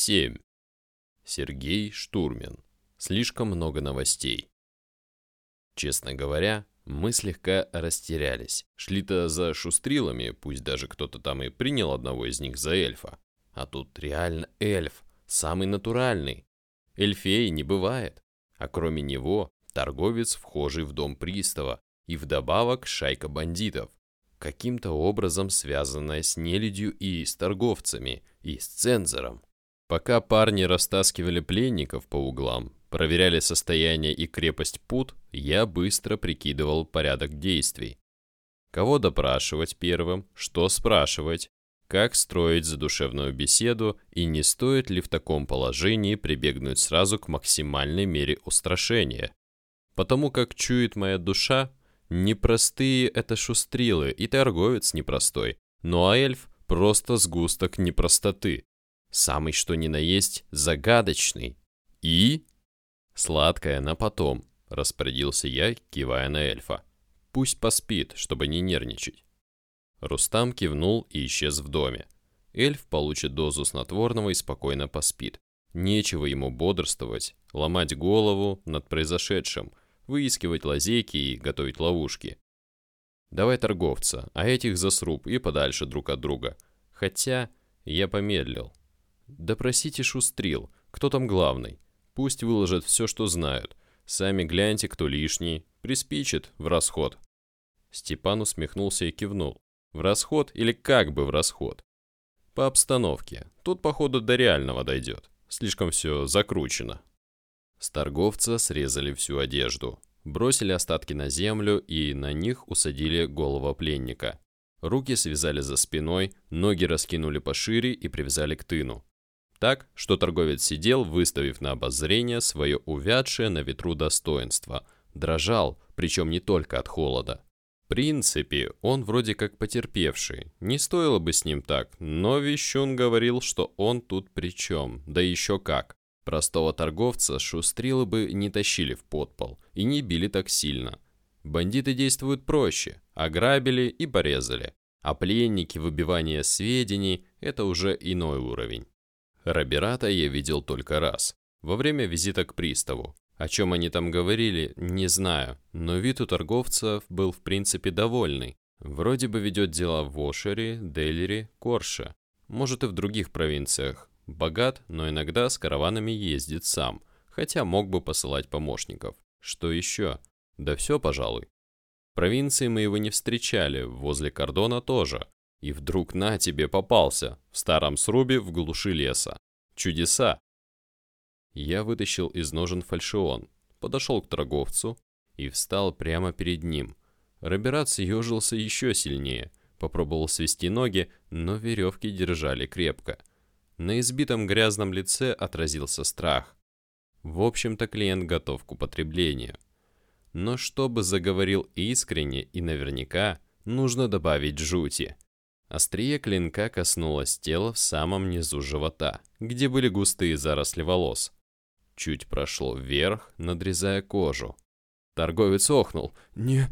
7. Сергей Штурмин. Слишком много новостей. Честно говоря, мы слегка растерялись. Шли-то за шустрилами, пусть даже кто-то там и принял одного из них за эльфа. А тут реально эльф, самый натуральный. Эльфей не бывает. А кроме него, торговец, вхожий в дом пристава, и вдобавок шайка бандитов, каким-то образом связанная с нелюдью и с торговцами, и с цензором. Пока парни растаскивали пленников по углам, проверяли состояние и крепость пут, я быстро прикидывал порядок действий. Кого допрашивать первым, что спрашивать, как строить задушевную беседу и не стоит ли в таком положении прибегнуть сразу к максимальной мере устрашения. Потому как чует моя душа, непростые это шустрилы и торговец непростой, ну а эльф просто сгусток непростоты. Самый что ни на есть загадочный. И... Сладкое на потом, распорядился я, кивая на эльфа. Пусть поспит, чтобы не нервничать. Рустам кивнул и исчез в доме. Эльф получит дозу снотворного и спокойно поспит. Нечего ему бодрствовать, ломать голову над произошедшим, выискивать лазейки и готовить ловушки. Давай торговца, а этих за сруб и подальше друг от друга. Хотя я помедлил. Допросите Шустрил, кто там главный. Пусть выложат все, что знают. Сами гляньте, кто лишний. Приспичит в расход. Степан усмехнулся и кивнул. В расход или как бы в расход? По обстановке. Тут, походу, до реального дойдет. Слишком все закручено. С торговца срезали всю одежду. Бросили остатки на землю и на них усадили голого пленника. Руки связали за спиной, ноги раскинули пошире и привязали к тыну так, что торговец сидел, выставив на обозрение свое увядшее на ветру достоинство, дрожал, причем не только от холода. В принципе, он вроде как потерпевший, не стоило бы с ним так, но Вещун говорил, что он тут при чем, да еще как. Простого торговца шустрилы бы не тащили в подпол и не били так сильно. Бандиты действуют проще, ограбили и порезали. А пленники, выбивание сведений – это уже иной уровень. Рабирата я видел только раз, во время визита к приставу. О чем они там говорили, не знаю, но вид у торговцев был в принципе довольный. Вроде бы ведет дела в Ошере, Делере, Корше, может и в других провинциях. Богат, но иногда с караванами ездит сам, хотя мог бы посылать помощников. Что еще? Да все, пожалуй. В провинции мы его не встречали, возле кордона тоже. И вдруг на тебе попался, в старом срубе в глуши леса. Чудеса! Я вытащил из ножен фальшион, подошел к торговцу и встал прямо перед ним. Роберат съежился еще сильнее, попробовал свести ноги, но веревки держали крепко. На избитом грязном лице отразился страх. В общем-то, клиент готов к употреблению. Но чтобы заговорил искренне и наверняка, нужно добавить жути. Острие клинка коснулось тела в самом низу живота, где были густые заросли волос. Чуть прошло вверх, надрезая кожу. Торговец охнул. «Не...»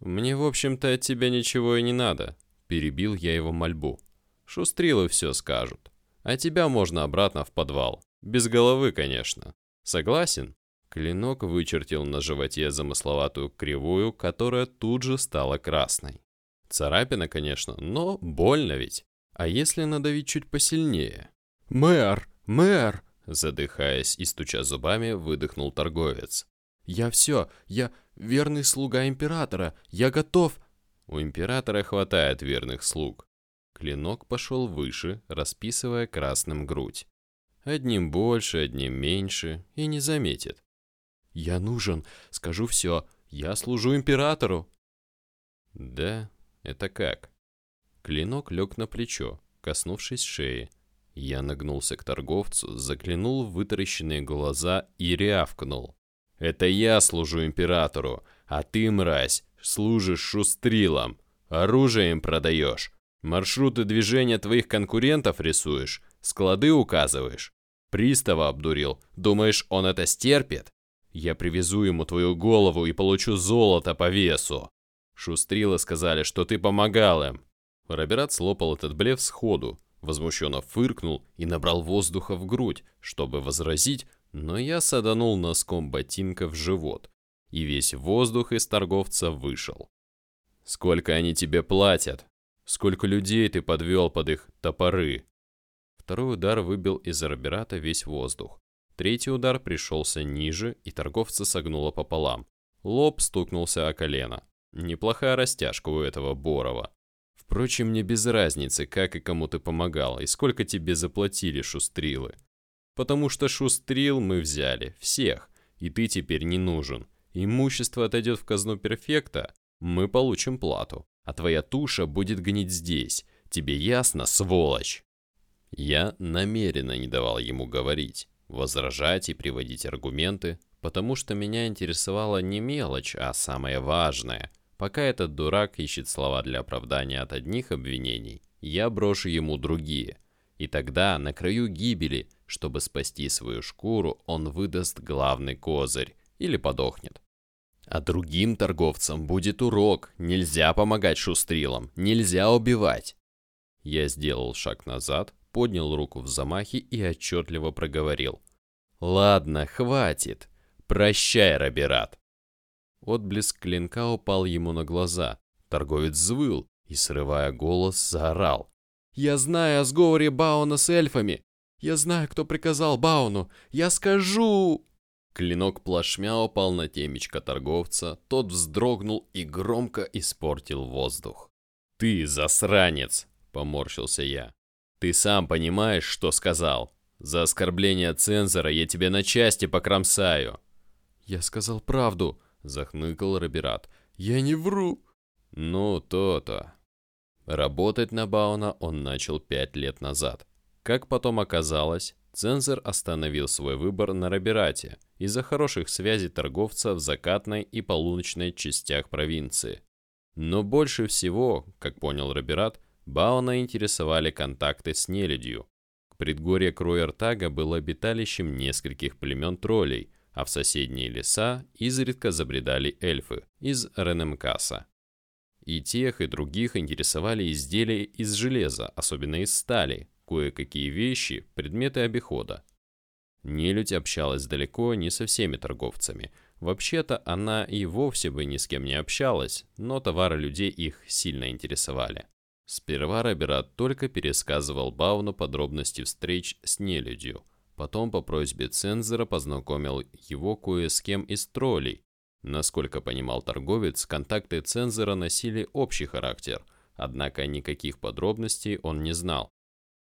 «Мне, в общем-то, от тебя ничего и не надо», — перебил я его мольбу. «Шустрилы все скажут. А тебя можно обратно в подвал. Без головы, конечно. Согласен?» Клинок вычертил на животе замысловатую кривую, которая тут же стала красной. Царапина, конечно, но больно ведь. А если надавить чуть посильнее? «Мэр! Мэр!» Задыхаясь и стуча зубами, выдохнул торговец. «Я все! Я верный слуга императора! Я готов!» У императора хватает верных слуг. Клинок пошел выше, расписывая красным грудь. Одним больше, одним меньше, и не заметит. «Я нужен, скажу все, я служу императору!» Да, это как? Клинок лег на плечо, коснувшись шеи. Я нагнулся к торговцу, заглянул в вытаращенные глаза и рявкнул. «Это я служу императору, а ты, мразь, служишь шустрилам. Оружие им продаешь. Маршруты движения твоих конкурентов рисуешь, склады указываешь. Пристава обдурил. Думаешь, он это стерпит? Я привезу ему твою голову и получу золото по весу. Шустрила сказали, что ты помогал им. Роберат слопал этот блеф сходу, возмущенно фыркнул и набрал воздуха в грудь, чтобы возразить, но я саданул носком ботинка в живот, и весь воздух из торговца вышел. «Сколько они тебе платят? Сколько людей ты подвел под их топоры?» Второй удар выбил из Арберата весь воздух. Третий удар пришелся ниже, и торговца согнуло пополам. Лоб стукнулся о колено. Неплохая растяжка у этого Борова. Впрочем, мне без разницы, как и кому ты помогал, и сколько тебе заплатили шустрилы. Потому что шустрил мы взяли, всех, и ты теперь не нужен. Имущество отойдет в казну перфекта, мы получим плату, а твоя туша будет гнить здесь. Тебе ясно, сволочь? Я намеренно не давал ему говорить, возражать и приводить аргументы, потому что меня интересовала не мелочь, а самое важное. Пока этот дурак ищет слова для оправдания от одних обвинений, я брошу ему другие. И тогда, на краю гибели, чтобы спасти свою шкуру, он выдаст главный козырь или подохнет. А другим торговцам будет урок. Нельзя помогать шустрилам, нельзя убивать. Я сделал шаг назад, поднял руку в замахе и отчетливо проговорил. «Ладно, хватит. Прощай, Роберат». Отблеск клинка упал ему на глаза. Торговец взвыл и, срывая голос, заорал. «Я знаю о сговоре Бауна с эльфами! Я знаю, кто приказал Бауну! Я скажу!» Клинок плашмя упал на темечко торговца, тот вздрогнул и громко испортил воздух. «Ты засранец!» — поморщился я. «Ты сам понимаешь, что сказал? За оскорбление цензора я тебя на части покромсаю!» «Я сказал правду!» — захныкал Роберат. «Я не вру!» «Ну, то-то!» Работать на Бауна он начал пять лет назад. Как потом оказалось, цензор остановил свой выбор на Роберате из-за хороших связей торговца в закатной и полуночной частях провинции. Но больше всего, как понял Роберат, Бауна интересовали контакты с нелюдью. Предгорье Круэртага было обиталищем нескольких племен троллей, а в соседние леса изредка забредали эльфы из Ренемкаса. И тех, и других интересовали изделия из железа, особенно из стали, кое-какие вещи, предметы обихода. Нелюдь общалась далеко не со всеми торговцами. Вообще-то она и вовсе бы ни с кем не общалась, но товары людей их сильно интересовали. Сперва Роберат только пересказывал Бауну подробности встреч с нелюдью. Потом по просьбе цензора познакомил его кое с кем из троллей. Насколько понимал торговец, контакты цензора носили общий характер, однако никаких подробностей он не знал.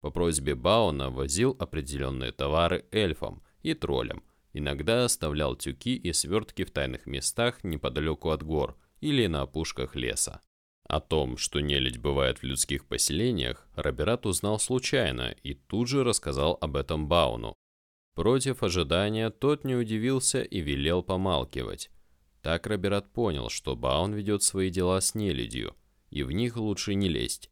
По просьбе Бауна возил определенные товары эльфам и троллям, иногда оставлял тюки и свертки в тайных местах неподалеку от гор или на опушках леса. О том, что нелюдь бывает в людских поселениях, Роберат узнал случайно и тут же рассказал об этом Бауну. Против ожидания тот не удивился и велел помалкивать. Так Роберат понял, что Баун ведет свои дела с нелюдью, и в них лучше не лезть.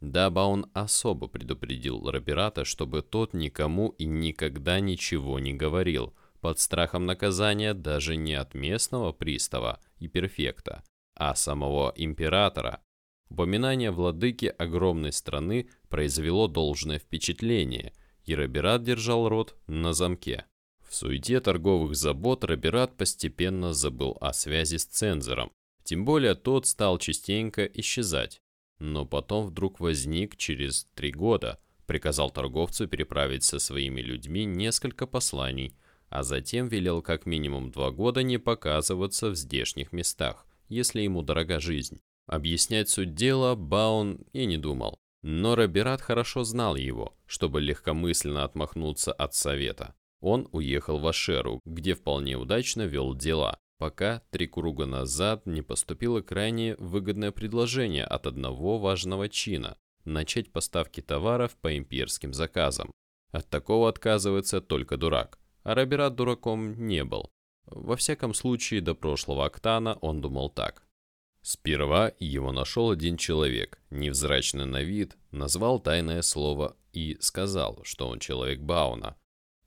Дабы он особо предупредил Роберата, чтобы тот никому и никогда ничего не говорил, под страхом наказания даже не от местного пристава и перфекта, а самого императора. Упоминание владыки огромной страны произвело должное впечатление, и Роберат держал рот на замке. В суете торговых забот Роберат постепенно забыл о связи с цензором, тем более тот стал частенько исчезать но потом вдруг возник через три года, приказал торговцу переправить со своими людьми несколько посланий, а затем велел как минимум два года не показываться в здешних местах, если ему дорога жизнь. Объяснять суть дела Баун и не думал. Но Роберат хорошо знал его, чтобы легкомысленно отмахнуться от совета. Он уехал в Ашеру, где вполне удачно вел дела, пока три круга назад не поступило крайне выгодное предложение от одного важного чина начать поставки товаров по имперским заказам. От такого отказывается только дурак, а Роберат дураком не был. Во всяком случае, до прошлого октана он думал так. Сперва его нашел один человек, невзрачный на вид, назвал тайное слово и сказал, что он человек Бауна,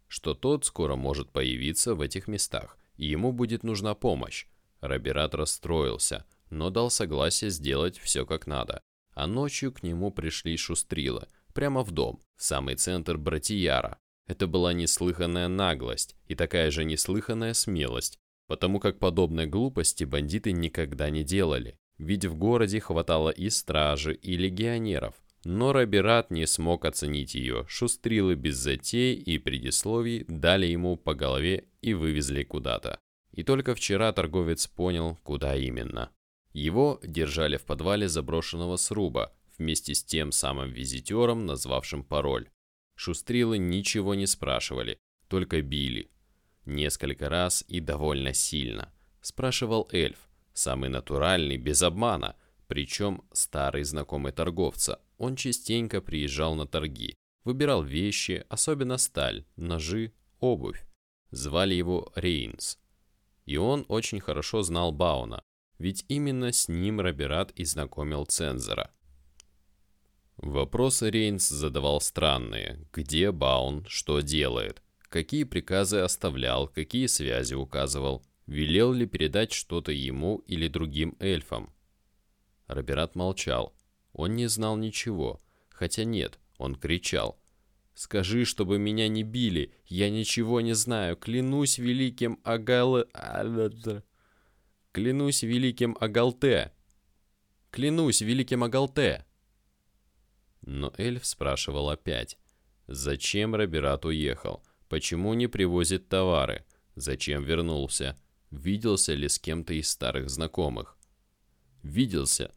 что тот скоро может появиться в этих местах, и ему будет нужна помощь. Роберат расстроился, но дал согласие сделать все как надо. А ночью к нему пришли шустрила, прямо в дом, в самый центр Братияра. Это была неслыханная наглость и такая же неслыханная смелость, потому как подобной глупости бандиты никогда не делали, ведь в городе хватало и стражи, и легионеров. Но Роберат не смог оценить ее, шустрилы без затей и предисловий дали ему по голове и вывезли куда-то. И только вчера торговец понял, куда именно. Его держали в подвале заброшенного сруба, вместе с тем самым визитером, назвавшим пароль. Шустрилы ничего не спрашивали, только били. Несколько раз и довольно сильно. Спрашивал эльф, самый натуральный, без обмана, причем старый знакомый торговца. Он частенько приезжал на торги, выбирал вещи, особенно сталь, ножи, обувь. Звали его Рейнс. И он очень хорошо знал Бауна, ведь именно с ним Роберат и знакомил цензора. Вопросы Рейнс задавал странные. Где Баун, что делает, какие приказы оставлял, какие связи указывал, велел ли передать что-то ему или другим эльфам. Роберат молчал. Он не знал ничего, хотя нет, он кричал. «Скажи, чтобы меня не били, я ничего не знаю, клянусь великим Агал... Клянусь великим Агалте! Клянусь великим Агалте!» Но эльф спрашивал опять. Зачем Роберат уехал? Почему не привозит товары? Зачем вернулся? Виделся ли с кем-то из старых знакомых? Виделся.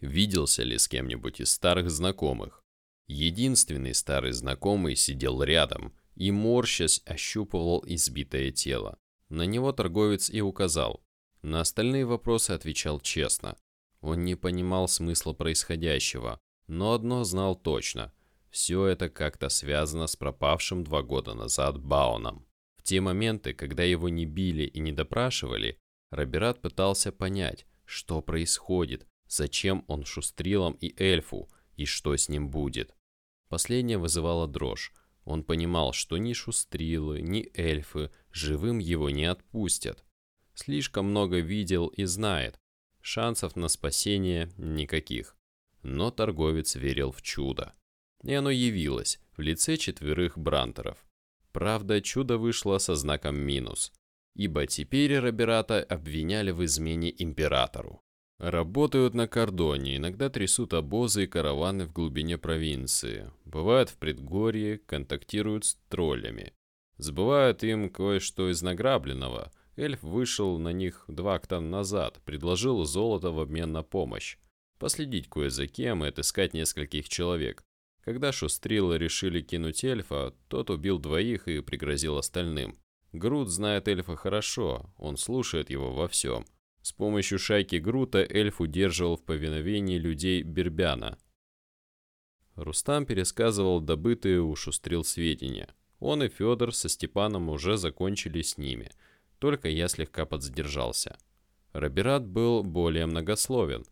Виделся ли с кем-нибудь из старых знакомых? Единственный старый знакомый сидел рядом и, морщась, ощупывал избитое тело. На него торговец и указал. На остальные вопросы отвечал честно. Он не понимал смысла происходящего, но одно знал точно. Все это как-то связано с пропавшим два года назад Бауном. В те моменты, когда его не били и не допрашивали, Роберат пытался понять, что происходит, зачем он шустрилом и эльфу, и что с ним будет. Последнее вызывало дрожь. Он понимал, что ни шустрилы, ни эльфы живым его не отпустят. Слишком много видел и знает, Шансов на спасение никаких. Но торговец верил в чудо. И оно явилось в лице четверых брантеров. Правда, чудо вышло со знаком минус, ибо теперь Роберата обвиняли в измене императору. Работают на кордоне, иногда трясут обозы и караваны в глубине провинции. Бывают в предгорье, контактируют с троллями. Сбывают им кое-что из награбленного, Эльф вышел на них два акта назад, предложил золото в обмен на помощь. Последить кое за кем и отыскать нескольких человек. Когда шустрилы решили кинуть эльфа, тот убил двоих и пригрозил остальным. Грут знает эльфа хорошо, он слушает его во всем. С помощью шайки Грута эльф удерживал в повиновении людей Бербяна. Рустам пересказывал добытые у шустрил сведения. Он и Федор со Степаном уже закончили с ними – только я слегка подзадержался. Роберат был более многословен.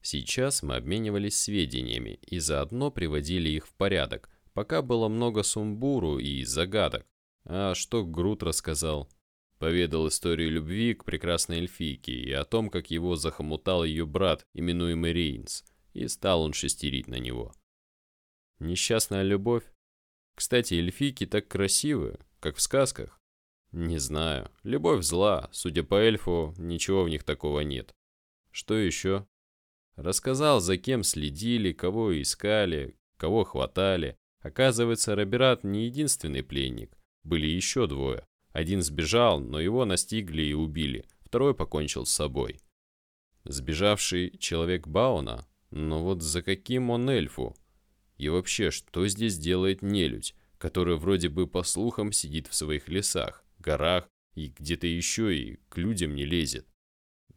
Сейчас мы обменивались сведениями и заодно приводили их в порядок, пока было много сумбуру и загадок. А что Грут рассказал? Поведал историю любви к прекрасной эльфийке и о том, как его захомутал ее брат, именуемый Рейнс, и стал он шестерить на него. Несчастная любовь? Кстати, эльфийки так красивы, как в сказках. Не знаю. Любовь зла. Судя по эльфу, ничего в них такого нет. Что еще? Рассказал, за кем следили, кого искали, кого хватали. Оказывается, Роберат не единственный пленник. Были еще двое. Один сбежал, но его настигли и убили. Второй покончил с собой. Сбежавший человек Бауна? Но вот за каким он эльфу? И вообще, что здесь делает нелюдь, который вроде бы по слухам сидит в своих лесах? горах и где-то еще и к людям не лезет.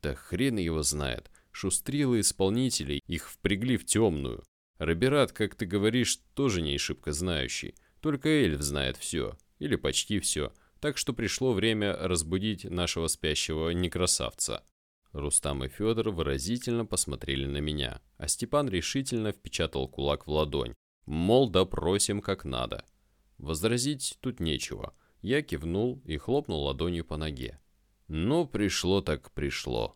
Да хрен его знает. Шустрилы исполнителей их впрягли в темную. Роберат, как ты говоришь, тоже не шибко знающий. Только эльф знает все. Или почти все. Так что пришло время разбудить нашего спящего некрасавца. Рустам и Федор выразительно посмотрели на меня, а Степан решительно впечатал кулак в ладонь. Мол, допросим как надо. Возразить тут нечего. Я кивнул и хлопнул ладонью по ноге. Ну, пришло так пришло.